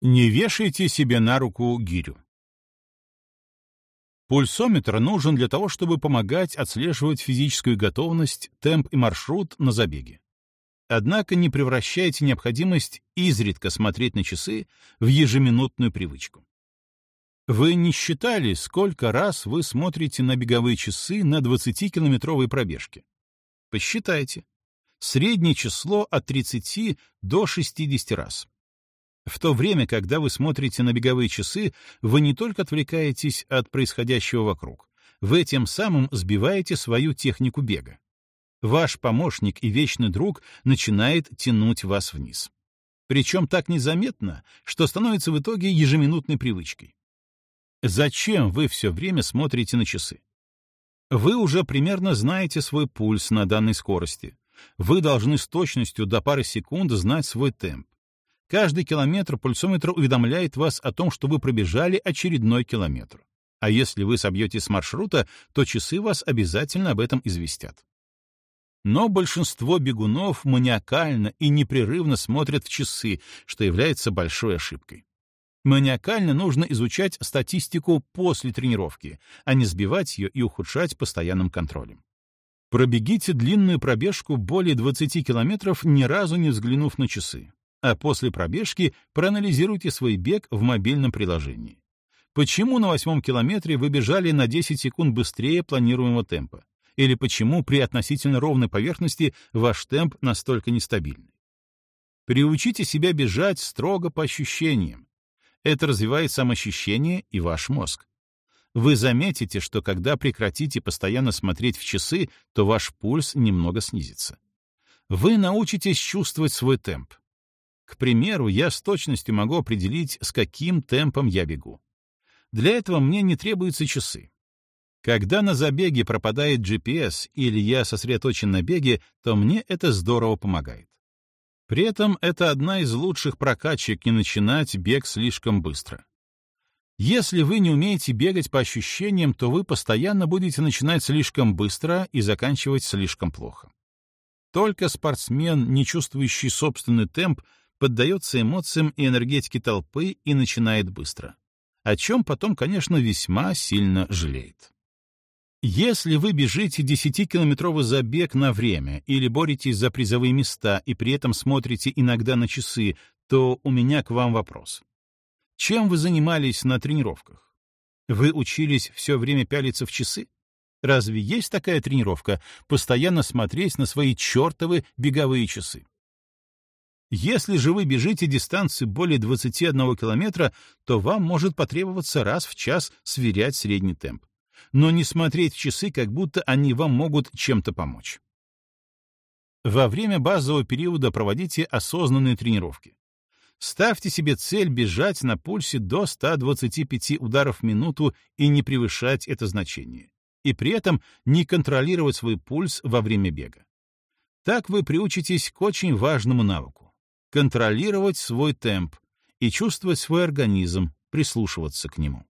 Не вешайте себе на руку гирю. Пульсометр нужен для того, чтобы помогать отслеживать физическую готовность, темп и маршрут на забеге. Однако не превращайте необходимость изредка смотреть на часы в ежеминутную привычку. Вы не считали, сколько раз вы смотрите на беговые часы на 20-километровой пробежке? Посчитайте. Среднее число от 30 до 60 раз. В то время, когда вы смотрите на беговые часы, вы не только отвлекаетесь от происходящего вокруг, вы тем самым сбиваете свою технику бега. Ваш помощник и вечный друг начинает тянуть вас вниз. Причем так незаметно, что становится в итоге ежеминутной привычкой. Зачем вы все время смотрите на часы? Вы уже примерно знаете свой пульс на данной скорости. Вы должны с точностью до пары секунд знать свой темп. Каждый километр пульсометр уведомляет вас о том, что вы пробежали очередной километр. А если вы собьете с маршрута, то часы вас обязательно об этом известят. Но большинство бегунов маниакально и непрерывно смотрят в часы, что является большой ошибкой. Маниакально нужно изучать статистику после тренировки, а не сбивать ее и ухудшать постоянным контролем. Пробегите длинную пробежку более 20 километров, ни разу не взглянув на часы а после пробежки проанализируйте свой бег в мобильном приложении. Почему на восьмом километре вы бежали на 10 секунд быстрее планируемого темпа? Или почему при относительно ровной поверхности ваш темп настолько нестабильный? Приучите себя бежать строго по ощущениям. Это развивает самоощущение и ваш мозг. Вы заметите, что когда прекратите постоянно смотреть в часы, то ваш пульс немного снизится. Вы научитесь чувствовать свой темп. К примеру, я с точностью могу определить, с каким темпом я бегу. Для этого мне не требуются часы. Когда на забеге пропадает GPS или я сосредоточен на беге, то мне это здорово помогает. При этом это одна из лучших прокачек не начинать бег слишком быстро. Если вы не умеете бегать по ощущениям, то вы постоянно будете начинать слишком быстро и заканчивать слишком плохо. Только спортсмен, не чувствующий собственный темп, поддается эмоциям и энергетике толпы и начинает быстро. О чем потом, конечно, весьма сильно жалеет. Если вы бежите 10-километровый забег на время или боретесь за призовые места и при этом смотрите иногда на часы, то у меня к вам вопрос. Чем вы занимались на тренировках? Вы учились все время пялиться в часы? Разве есть такая тренировка — постоянно смотреть на свои чертовы беговые часы? Если же вы бежите дистанцию более 21 километра, то вам может потребоваться раз в час сверять средний темп. Но не смотреть в часы, как будто они вам могут чем-то помочь. Во время базового периода проводите осознанные тренировки. Ставьте себе цель бежать на пульсе до 125 ударов в минуту и не превышать это значение. И при этом не контролировать свой пульс во время бега. Так вы приучитесь к очень важному навыку контролировать свой темп и чувствовать свой организм, прислушиваться к нему.